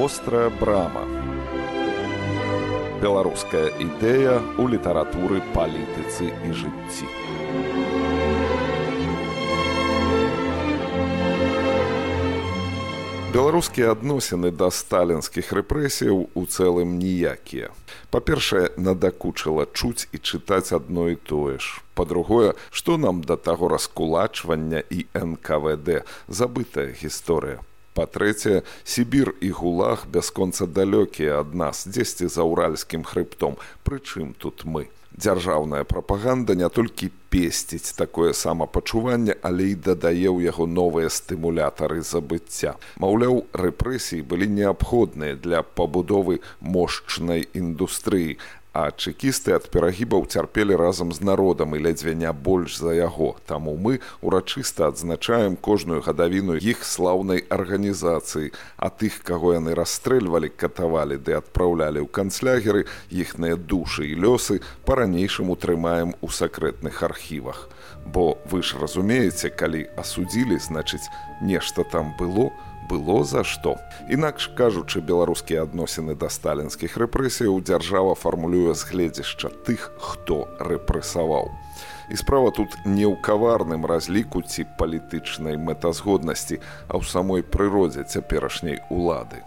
вострая брама. Беларуская ідэя ў літаратуры палітыцы і жыцці. Беларускія адносіны да сталінскіх рэпрэсіяў у цэлым ніякія. Па-першае надакучыла чуць і чытаць адно і тое ж. Па-другое што нам да таго раскулачвання і нквд забытая гісторыя па-трэцяе сібір і гулах бясконца далёкія ад нас дзесьці за ўральскім хрыбтом прычым тут мы дзяржаўная прапаганда не толькі песціць такое самапачуванне, але і дадае ў яго новыя стымулятары забыцця. Маўляў, рэпрэсіі былі неабходныя для пабудовы мошчнай індустрыі, А чэкісты ад перагібаў цярпелі разам з народам і ледзьве не больш за яго. Таму мы урачыста адзначаем кожную гадавіну іх слаўнай арганізацыі, а тых, каго яны расстрэльвалі, катавалі ды адпраўлялі ў канцлягеры, іхныя душы і лёсы па-ранейшаму трымаем у сакрэтных архівах. Бо вы ж разумееце, калі асудзілі, значыць, нешта там было, было за што. Інакш кажучы, беларускія адносіны да сталінскіх рэпрэсіяў дзяржава фармулюе з гледзяшча тых, хто рэпрэсаваў. І справа тут не ў каварным разліку ці палітычнай мэтазгоднасці, а ў самой прыродзе цяперашняй улады.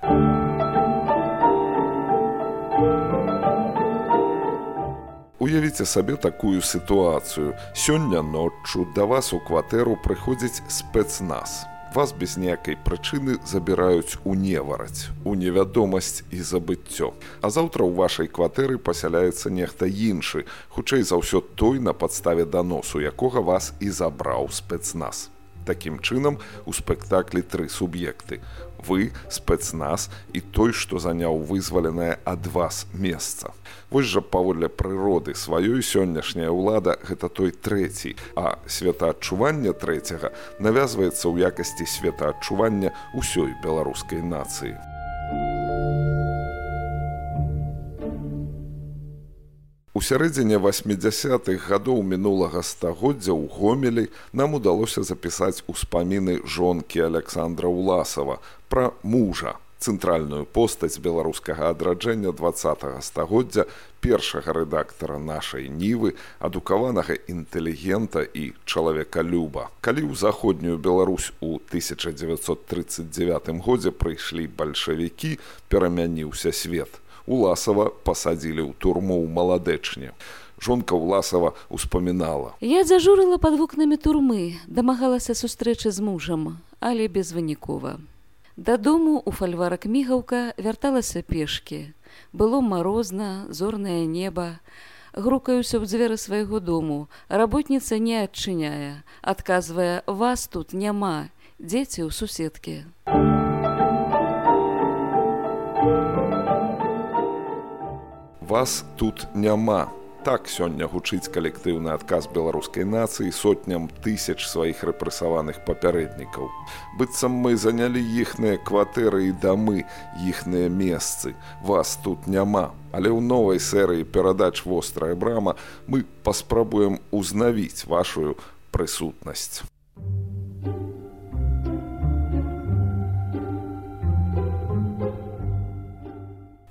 Уявіце сабе такую сітуацыю. Сёння ноччу да вас у кватэру прыходзіць спецназ вас без ніякай прычыны забіраюць у невараць, у невядомасць і забыццё. А заўтра ў вашай кватэры пасяляецца нехта іншы, хутчэй за ўсё той на падставе даносу, якога вас і забраў спецназ. Такім чынам у спектаклі тры суб'екты. Вы спецназ і той, што заняў вызваленае ад вас месца. Вось жа паводле прыроды сваёй сённяшняя ўлада гэта той трэці, а светаадчування трэцяга навязваецца ў якасці светаадчування ўсёй беларускай нацыі. У сярэдзіне 80-х гадоў мінулага стагоддзя ў гомелі нам удалося запісаць успаміны жонкі Александра Уласава пра мужа, цэнтральную постаць беларускага адраджэння два стагоддзя першага рэдактара нашай нівы, адукаванага інтэлігента і чалавека люба. Калі ў заходнюю Беларусь у 1939 годзе прыйшлі бальшавікі, перамяніўся свет уласава пасадзілі ў турму ў маладэчне. Жонка ўласава успамінала. Я зажурыла пад вокнамі турмы, дамагалася сустрэчы з мужам, але безвынікова. Дадому у фальварак мігаўка вярталася пешкі. Было марозна, зорнае неба. Грукаюся ў дзверы свайго дому. Работніца не адчыняе, адказвае: вас тут няма, дзеці ў суседкі. Вас тут няма. Так сёння гучыць калектыўны адказ беларускай нацыі сотням тысяч сваіх рэпрэсаваных папярэднікаў. Быццам мы занялі іхныя кватэры і дамы, іхныя месцы. Вас тут няма. Але ў новай серыі перадач вострая брама мы паспрабуем узнавіць вашу прысутнасць.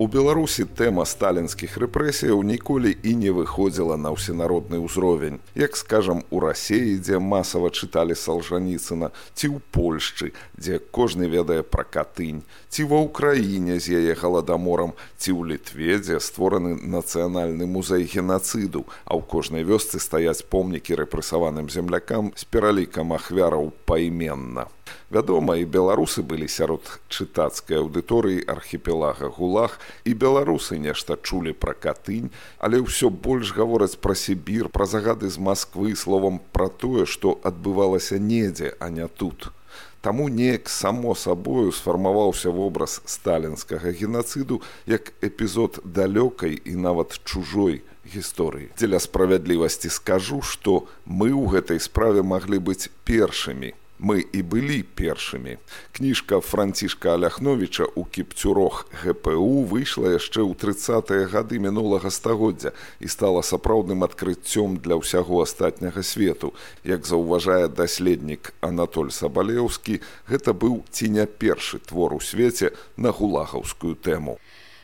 У Беларусі тэма сталінскіх рэпрэсіяў ніколі і не выходзіла на ўсенародны ўзровень. Як скажам, у рассеі, дзе масава чыталі салжаніцына, ці ў Польшчы, дзе кожны ведае пра катынь, ці ва ўкраіне з яе галадаморам, ці ў літве, дзе створаны нацыянальны музей генацыду, а ў кожнай вёсцы стаяць помнікі рэпрэсаваным землякам з пералікам ахвяраў пайменна. Вядома, і беларусы былі сярод чытацкай аўдыторыі архіпелага гулах, і беларусы нешта чулі пра катынь, але ўсё больш гавораць пра сібір, пра загады з Масквы словам пра тое, што адбывалася недзе, а не тут. Таму неяк само сабою сфармаваўся вобраз сталінскага генацыду як эпізод далёкай і нават чужой гісторыі. Дзеля справядлівасці скажу, што мы ў гэтай справе маглі быць першымі мы і былі першымі. Кніжка францішка Аляхновіча ў кіпцюрох ГПУ выйшла яшчэ ў тридцатыя гады мінулага стагоддзя і стала сапраўдным адкрыццём для ўсяго астатняга свету. Як заўважае даследнік Анатоль Сабалеўскі, гэта быў ці не першы твор у свеце на гулагаўскую тэму.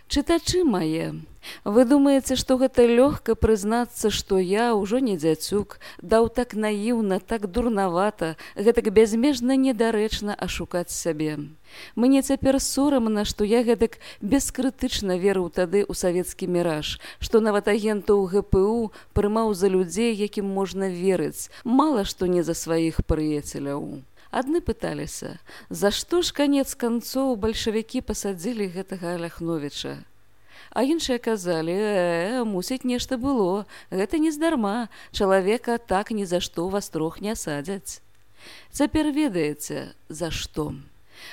Чытачы мае, вы думаеце, што гэта лёгка прызнацца, што я ўжо не дзяцюк, даў так наіўна, так дурнавата, гэтак бязмежна недарэчна ашукаць сябе. Мне цяпер сорамна, што я гэтак бескрытычна верыў тады ў савецкі міраж, што нават агентаў ГПУ прымаў за людзей, якім можна верыць, мала што не за сваіх прыяцеляў. Адны пыталіся, за што ж канец канцоў бальшавікі пасадзілі гэтага Аляхновіча. А іншыя казалі, э, мусіць нешта было, гэта нездарма, чалавека так ні за што вас трох не садзяць. Цяпер ведаеце, за што.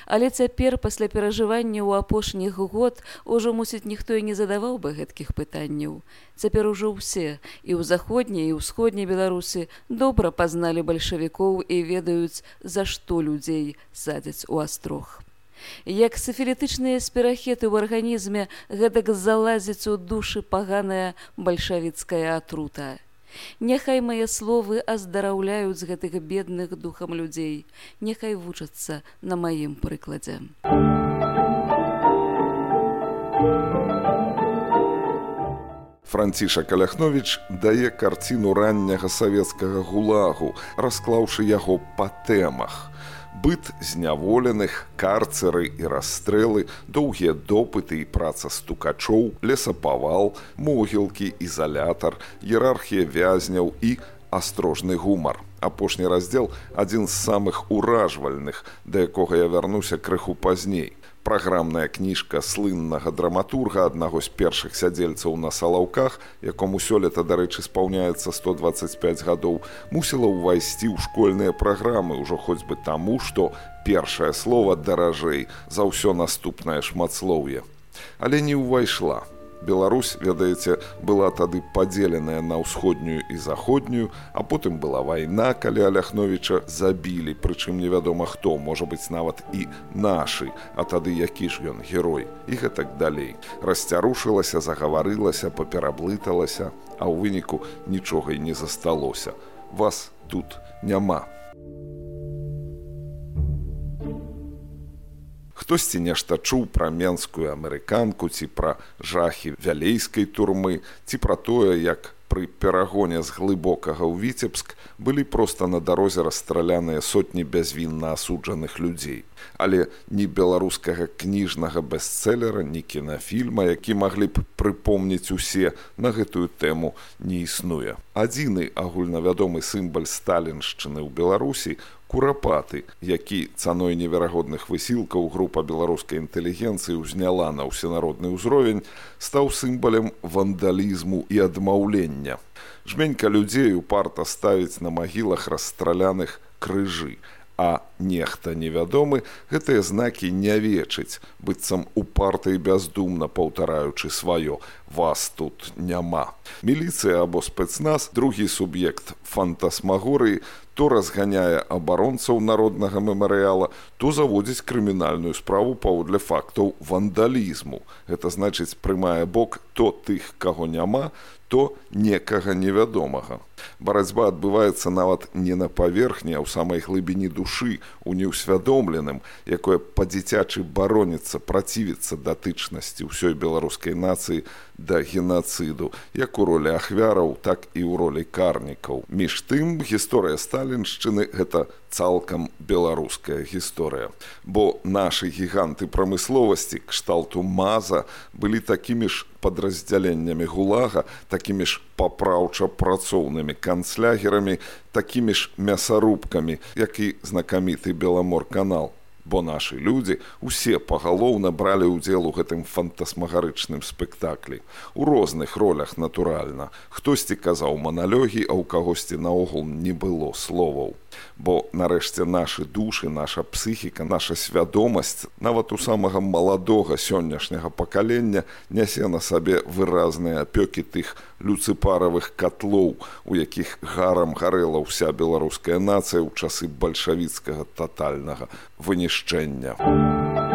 Але цяпер пасля перажывання ў апошніх год ужо мусіць ніхто і не задаваў бы гэткіх пытанняў. Цяпер ужо ўсе і ў заходняй і ўсходняй беларусы добра пазналі бальшавікоў і ведаюць, за што людзей садзяць у астрог. Як сафілітычныя спірахеты ў арганізме гэтак залазіць у душы паганая бальшавіцкая атрута. Няхай мае словы аздараўляюць гэтых бедных духам людзей, няхай вучацца на маім прыкладзе. Франціша Каляхновіч дае карціну ранняга савецкага гулагу, расклаўшы яго па тэмах быт зняволеных, карцеры і расстрэлы, доўгія допыты і праца стукачоў, лесапавал, могілкі, ізалятар, іерархія вязняў і астрожны гумар. Апошні раздзел адзін з самых уражвальных, да якога я вярнуся крыху пазней праграмная кніжка слыннага драматурга аднаго з першых сядзельцаў на салаўках якому сёлета дарэчы спаўняецца 125 гадоў мусіла ўвайсці ў школьныя праграмы ўжо хоць бы таму што першае слово даражэй за ўсё наступнае шматслоўе. Але не ўвайшла Беларусь, ведаеце, была тады падзеленая на ўсходнюю і заходнюю, а потым была вайна, калі Аляхновіча забілі, прычым невядома хто, можа быць нават і нашы, а тады які ж ён герой і гэтак далей. Расцярушылася, загаварылася, папераблыталася, а ў выніку нічога і не засталося. Вас тут няма. Хтосьці нешта чуў пра менскую амерыканку ці пра жахі вялейскай турмы ці пра тое як пры перагоне з глыбокага ў віцебск былі проста на дарозе расстраляныя сотні бязвінна асуджаных людзей але ні беларускага кніжнага бестселлера ні кінафільма які маглі б прыпомніць усе на гэтую тэму не існуе. Адзіны агульнавядомы сімбаль сталіншчыны ў беларусі курапаты які цаной неверагодных высілкаў група беларускай інтэлігенцыі ўзняла на ўсенародны ўзровень стаў сімбалем вандалізму і адмаўлення. Жменька людзей упарта ставіць на магілах расстраляных крыжы а нехта невядомы гэтыя знакі не вечыць быццам упарта і бяздумна паўтараючы сваё вас тут няма міліцыя або спецназ другі суб'ект фантасмагорыі то разганяе абаронцаў народнага мемарыяла то заводзіць крымінальную справу паводле фактаў вандалізму гэта значыць прымае бок то тых каго няма то некага невядомага. Барацьба адбываецца нават не на паверхні, а ў самай глыбіні душы у неўсвядомленым, якое па-дзіцячы бароніцца працівіцца датычнасці ўсёй беларускай нацыі да генацыду, як у ролі ахвяраў, так і ў ролі карнікаў. Між тым гісторыя сталіншчыны гэта цалкам беларуская гісторыя. Бо нашы гіганты прамысловасці кшталту маза былі такімі ж падраздзяленнямі гулага, такімі ж папраўча працоўнымі канцлягерамі, такімі ж мясарубкамі, як і знакаміты беламор канал бо нашы людзі усе пагалоўна бралі ўдзел у гэтым фантасмагарычным спектаклі. У розных ролях натуральна. Хтосьці казаў маналёгі а ў кагосьці наогул не было словаў Бо нарэшце нашы душы, наша псіхіка, наша свядомасць нават у самага маладога сённяшняга пакалення нясе на сабе выразныя апёкі тых люцыпаравых катлоў, у якіх гарам гарэла ўся беларуская нацыя ў часы бальшавіцкага татальнага вынішчэння.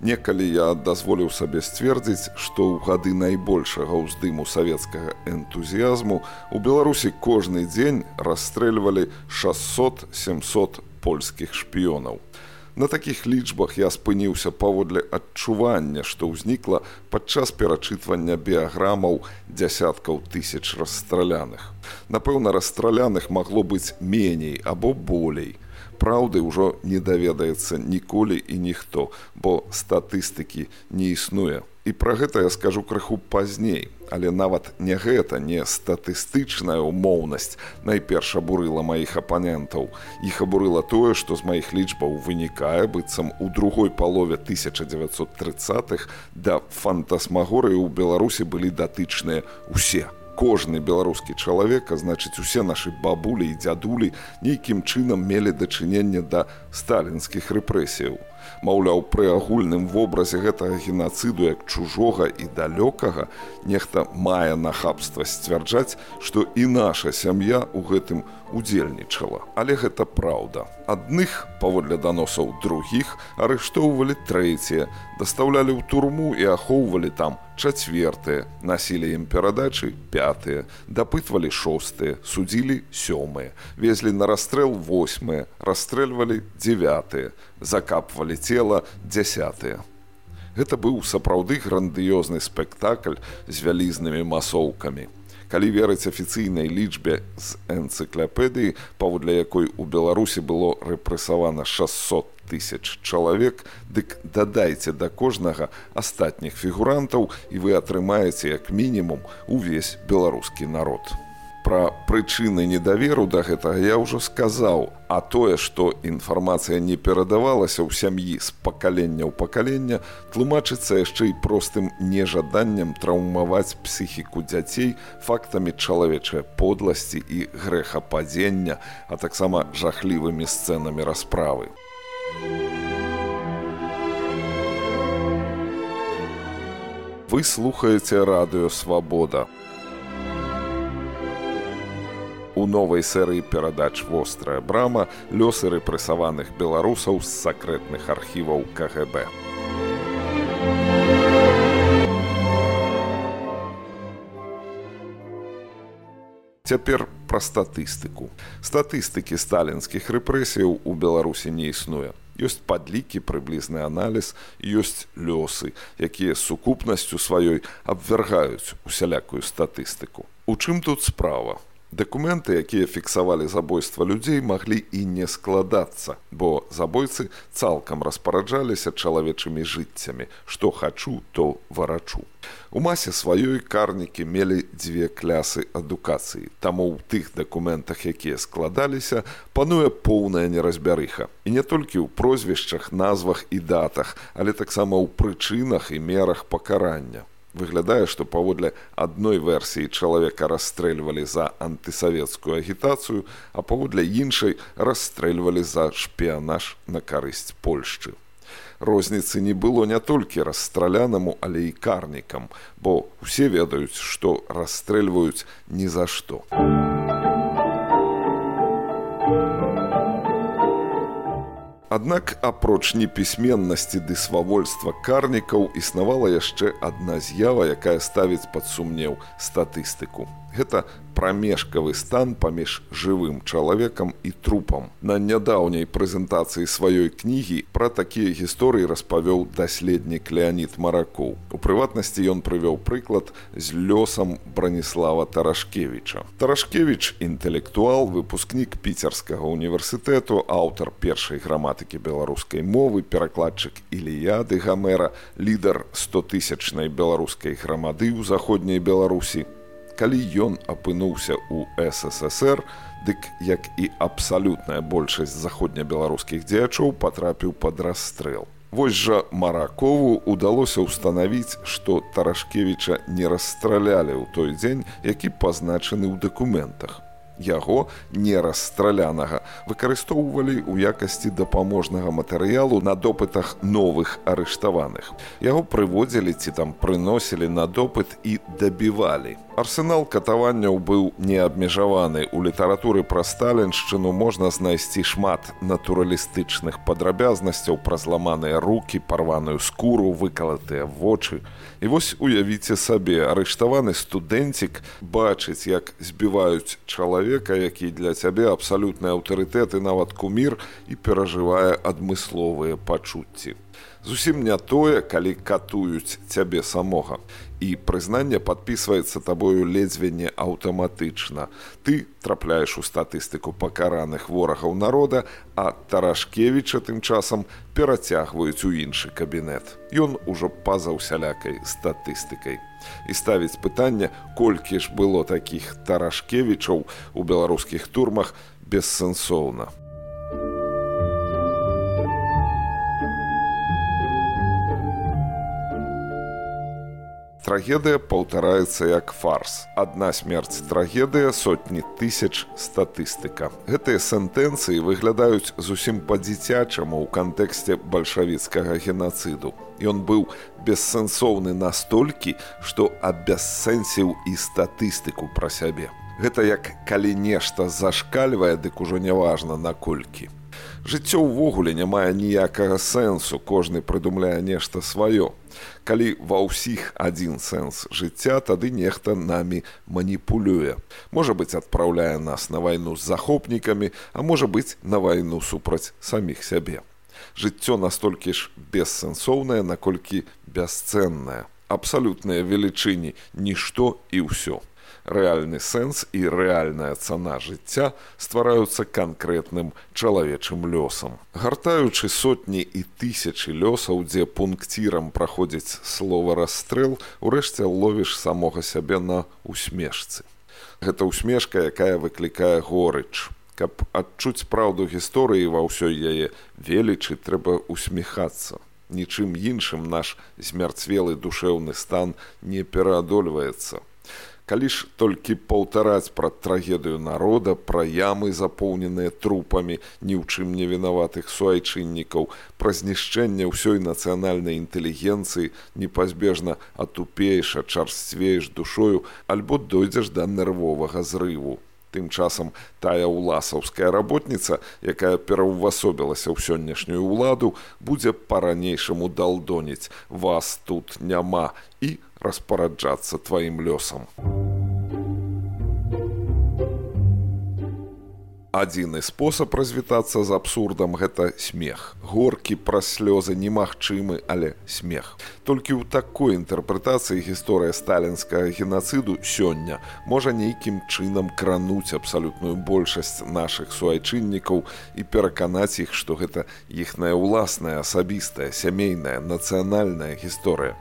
Некалі я дазволіў сабе сцвердзіць, што ў гады найбольшага ўздыму савецкага энтузіязму у Беларусі кожны дзень расстрэльвалі 600-700 польскіх шпіёнаў. На такіх лічбах я спыніўся паводле адчування, што ўзнікла падчас перачытвання біяграмаў дзясяткаў тысяч расстраляных. Напэўна, расстраляных магло быць меней або болей праўды ўжо не даведаецца ніколі і ніхто, бо статыстыкі не існуе. І пра гэта я скажу крыху пазней, але нават не гэта не статыстычная ўмоўнасць найперш абурыла маіх апанентаў. Іх абурыла тое, што з маіх лічбаў вынікае быццам у другой палове 1930х да фантасмагорыі ў Беларусі былі датычныя ўсе кожны беларускі чалавек, а значыць усе нашы бабулі і дзядулі нейкім чынам мелі дачыненне да сталінскіх рэпрэсіяў. Маўляў, пры агульным вобразе гэтага генацыду як чужога і далёкага нехта мае нахабства сцвярджаць, што і наша сям'я ў гэтым удзельнічала. Але гэта праўда. Адных, паводле даносаў другіх, арыштоўвалі трэція, дастаўлялі ў турму і ахоўвалі там чацвертыя, насілі ім перадачы пятыя, дапытвалі шостыя, судзілі сёмыя, везлі на расстрэл восьмыя, расстрэльвалі дзевятыя, закапвалі цела дзясятыя. Гэта быў сапраўды грандыёзны спектакль з вялізнымі масоўкамі. Калі верыць афіцыйнай лічбе з энцыклапедыі, паводле якой у Беларусі было рэпрэсавана 600 тысяч чалавек, дык дадайце да кожнага астатніх фігурантаў і вы атрымаеце як мінімум увесь беларускі народ. Пра прычыны недаверу да гэтага я ўжо сказаў, а тое, што інфармацыя не перадавалася ў сям'і з пакалення ў пакалення, тлумачыцца яшчэ і простым нежаданнем траўмаваць псіхіку дзяцей фактамі чалавечай подласці і грэхападзення, а таксама жахлівымі сцэнамі расправы. Вы слухаеце радыё свабода. У новай серыі перадач вострая брама лёсы рэпрэсаваных беларусаў з сакрэтных архіваў КГБ. Цяпер пра статыстыку. Статыстыкі сталінскіх рэпрэсіяў у Беларусі не існуе ёсць падлікі прыблізны аналіз ёсць лёсы якія сукупнасцю сваёй абвяргаюць усялякую статыстыку у чым тут справа Дакументы, якія фіксавалі забойства людзей, маглі і не складацца, бо забойцы цалкам распараджаліся чалавечымі жыццямі, што хачу, то варачу. У масе сваёй карнікі мелі дзве клясы адукацыі. Таму ў тых дакументах, якія складаліся, пануе поўная неразбярыха. І не толькі ў прозвішчах, назвах і датах, але таксама ў прычынах і мерах пакарання. Выглядае, што паводле адной версіі чалавека расстрэльвалі за антысавецкую агітацыю, а паводле іншай расстрэльвалі за шпіянаж на карысць Польшчы. Розніцы не было не толькі расстралянаму, але і карнікам, бо ўсе ведаюць, што расстрэльваюць ні за што. Аднак апроч непісьменнасці ды свавольства карнікаў існавала яшчэ адна з'ява, якая ставіць пад сумнеў статыстыку гэта прамежкавы стан паміж жывым чалавекам і трупам. На нядаўняй прэзентацыі сваёй кнігі пра такія гісторыі распавёў даследнік Леонид Маракоў. У прыватнасці ён прывёў прыклад з лёсам Браніслава Тарашкевіча. Тарашкевіч інтэлектуал, выпускнік піцерскага універсітэту, аўтар першай граматыкі беларускай мовы, перакладчык Іліяды Гамера, лідар 100тысячнай беларускай грамады ў заходняй Беларусі, калі ён апынуўся ў ссср дык як і абсалютная большасць заходнебеларускіх дзеячоў патрапіў пад расстрэл Вось жа маракову удалося ўстанавіць, што Тарашкевіча не расстралялі ў той дзень, які пазначаны ў дакументах яго не расстралянага выкарыстоўвалі ў якасці дапаможнага матэрыялу на допытах новых арыштаваных. Яго прыводзілі ці там прыносілі на допыт і дабівалі. Арсенал катаванняў быў неабмежаваны. У літаратуры пра сталіншчыну можна знайсці шмат натуралістычных падрабязнасцяў пра зламаныя руки, парваную скуру, выкалатыя вочы. І вось уявіце сабе, арыштаваны студэнцік бачыць, як збіваюць чалавека, які для цябе абсалютны аўтарытэт і нават кумір і перажывае адмысловыя пачуцці. Зусім не тое, калі катуюць цябе самога. І прызнанне падпісваецца табою ледзьве не аўтаматычна. Ты трапляеш у статыстыку пакараных ворагаў народа, а Тарашкевіча тым часам перацягваюць у іншы кабінет. Ён ужо па-за ўсялякай статыстыкай. І ставіць пытанне, колькі ж было такіх тарашкевічаў у беларускіх турмах бессэнсоўна. Трагедыя паўтараецца як фарс. Адна смерць трагедыя сотні тысяч статыстыка. Гэтыя сентэнцыі выглядаюць зусім па-дзіцячаму ў кантэксце бальшавіцкага генацыду. Ён быў бессэнсоўны настолькі, што абяссэнсіў і статыстыку пра сябе. Гэта як калі нешта зашкальвае, дык ужо няважна наколькі. Жыццё ўвогуле не мае ніякага сэнсу, кожны прыдумляе нешта сваё. Калі ва ўсіх адзін сэнс жыцця тады нехта намі маніпулюе. Можа быць адпраўляе нас на вайну з захопнікамі а можа быць на вайну супраць саміх сябе. Жыццё настолькі ж бессэнсоўнае наколькі бясцэннае. Абсалютныя велічыні нішто і ўсё рэальны сэнс і рэальная цана жыцця ствараюцца канкрэтным чалавечым лёсам. Гартаючы сотні і тысячы лёсаў, дзе пункцірам праходзіць слова расстрэл, урэшце ловіш самога сябе на усмешцы. Гэта усмешка, якая выклікае горыч. Каб адчуць праўду гісторыі ва ўсёй яе велічы трэба усміхацца. Нічым іншым наш змярцвелы душэўны стан не пераадольваецца калі ж толькі паўтараць пра трагедыю народа пра ямы запоўненыя трупамі ні ў чым не вінаватых суайчыннікаў пра знішчэнне ўсёй нацыянальнай інтэлігенцыі непазбежна атупееш чарсцвееш душою альбо дойдзеш да нервовага зрыву. Тым часам тая ўласаўская работніца якая пераўвасобілася ў сённяшнюю ўладу будзе па-ранейшаму далдоніць вас тут няма і распараджацца тваім лёсам. Адзіны спосаб развітацца з абсурдам гэта смех. Горкі праз слёзы немагчымы, але смех. Толькі ў такой інтэрпрэтацыі гісторыя сталінскага генацыду сёння можа нейкім чынам крануць абсалютную большасць нашых суайчыннікаў і пераканаць іх, што гэта іхная ўласная асабістая сямейная нацыянальная гісторыя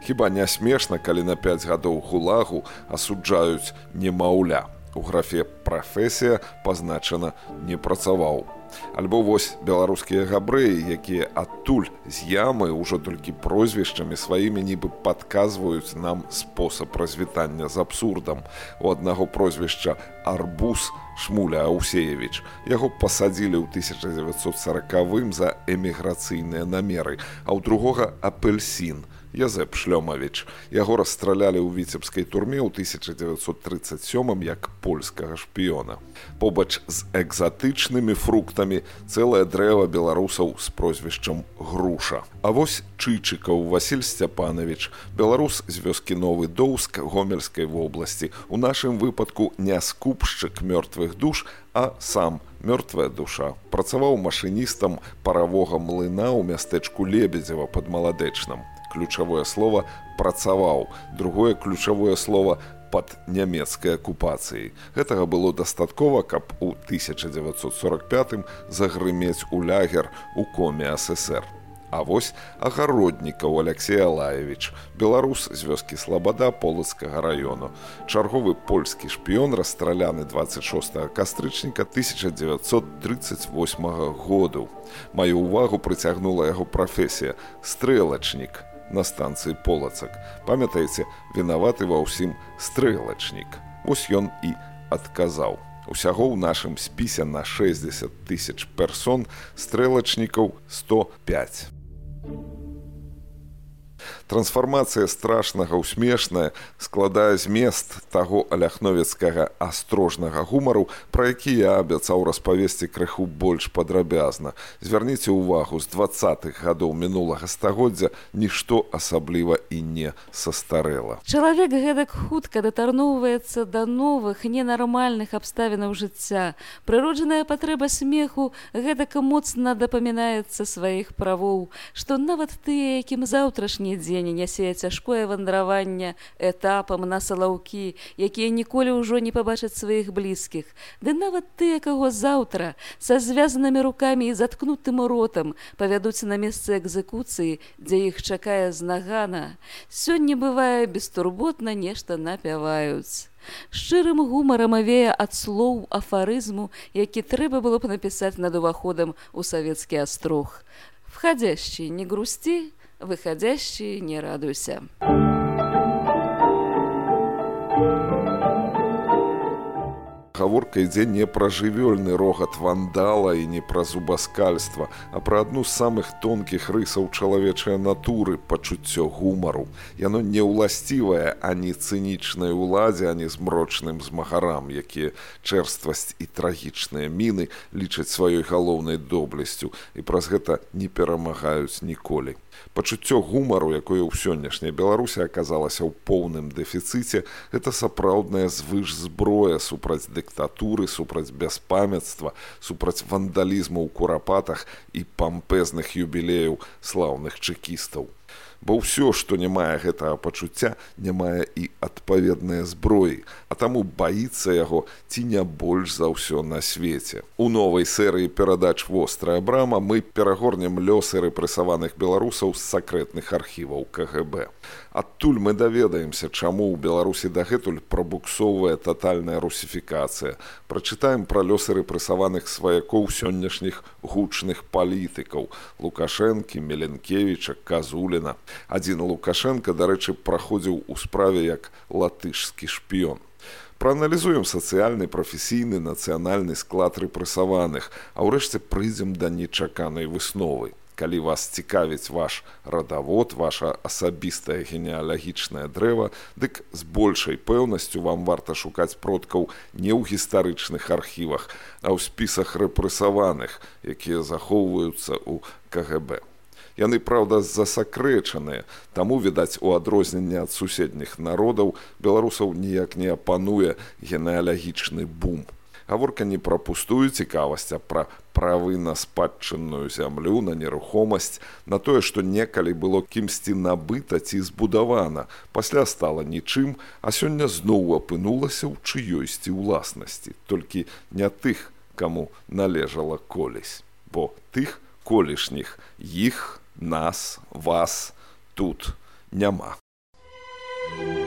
хіба не смешна калі на 5 гадоў гулагу асуджаюць немаўля? У графе прафесія пазначана не працаваў альбо вось беларускія габрэі якія адтуль з ямы ўжо толькі прозвішчамі сваімі нібы падказваюць нам спосаб развітання з абсурдам. У аднаго прозвішча арбуз шмуля аусеевич яго пасадзілі ў 1940 за эміграцыйныя намеры а ў другога апельсін Язэп Шлёмавіч. Яго расстралялі ў віцебскай турме ў 1937 як польскага шпіёна. Побач з экзатычнымі фруктамі цэлае дрэва беларусаў з прозвішчам груша. А вось чычыкаў Васіль Сцяпанович, беларус з вёскі новы доўск гомельскай вобласці. У нашым выпадку не скупшчык мёртвых душ, а сам мёртвая душа працаваў машыністам паравога млына ў мястэчку лебедзева под маладэчным ключавое слово працаваў другое ключавое слово под нямецкай акупацыяй гэтага было дастаткова каб у 1945 загрымець у лягер у коме ссср А вось агароднікаў Алексей Алаевич, беларус з вёскі слабада полацкага раёну. Чарговы польскі шпіён расстраляны 26 кастрычніка 1938 году. Маю ўвагу прыцягнула яго прафесія стрэлачнік на станцыі полацак. Памятаеце, вінаваты ва ўсім стрэлачнік. Вось ён і адказаў. Усяго ў нашым спісе на 60 тысяч персон стрэлачнікаў 105. Трансфармацыя страшнага усмешная складае змест таго аляхновецкага астрожнага гумару, пра які я абяцаў распавесці крыху больш падрабязна. Звярніце ўвагу з двах гадоў мінулага стагоддзя нішто асабліва і не састарэла. Чалавек гэтак хутка датарноўваецца да новых ненармальных абставінаў жыцця. Прыроджаная патрэба смеху гэтак моцна дапамінаецца сваіх правоў, што нават тыя, якім заўтрашні дзень дзень нясе цяжкое вандраванне этапам на салаўкі, якія ніколі ўжо не пабачаць сваіх блізкіх. Ды нават тыя, каго заўтра са звязанымі рукамі і заткнутым ротам павядуць на месцы экзекуцыі, дзе іх чакае знагана. Сёння бывае бестурботна нешта напяваюць. Шчырым гумарам авея ад слоў афарызму, які трэба было б напісаць над уваходам у савецкі астрог. Входящий, не грусти, выходящий не радуйся. гаворка ідзе не пра жывёльны рогат вандала і не пра зубаскальства, а пра адну з самых тонкіх рысаў чалавечай натуры пачуццё гумару. Яно не ўласцівае ані цынічнай уладзе, ані змрочным змагарам, якія чэрствасць і трагічныя міны лічаць сваёй галоўнай доблесцю і праз гэта не перамагаюць ніколі. Пачуццё гумару, якое ў сённяшняй беларусе аказалася ў поўным дэфіцыце, гэта сапраўдная звыш зброя супраць дыктатуры, супраць бяспамяцтва, супраць вандалізму ў курапатах і пампезных юбілеяў слаўных чэкістаў бо ўсё што не мае гэтага пачуцця не мае і адпаведныя зброі а таму баіцца яго ці не больш за ўсё на свеце. У новай серыі перадач вострая брама мы перагорнем лёсы рэпрэсаваных беларусаў з сакрэтных архіваў кгб адтуль мы даведаемся чаму ў беларусі дагэтуль прабуксоўвае тотальная русіфікацыя. Прачытаем пра лёсы рэпрэсаваных сваякоў сённяшніх гучных палітыкаў. Лукашэнкі меленкевича казуліна адзін лукашенко дарэчы праходзіў у справе як латышскі шпіён. Прааналізуем сацыяльны прафесійны нацыянальны склад рэпрэсаваных а ўрэшце прыйдзем да нечаканай высновы. Калі вас цікавіць ваш радавод ваша асабістае генеалагічнае дрэва дык з большай пэўнасцю вам варта шукаць продкаў не ў гістарычных архівах а ў спісах рэпрэсаваных якія захоўваюцца ў кгб Яны, праўда, засакрэчаныя. Таму, відаць, у адрозненне ад суседніх народаў беларусаў ніяк не апануе генеалагічны бум. Гаворка не пра пустую цікавасць, а пра правы на спадчынную зямлю, на нерухомасць, на тое, што некалі было кімсьці набыта ці збудавана, пасля стала нічым, а сёння зноў апынулася ў чыёйсьці ўласнасці, толькі не тых, каму належала колесь, бо тых колішніх іх, нас, вас тут няма. thank you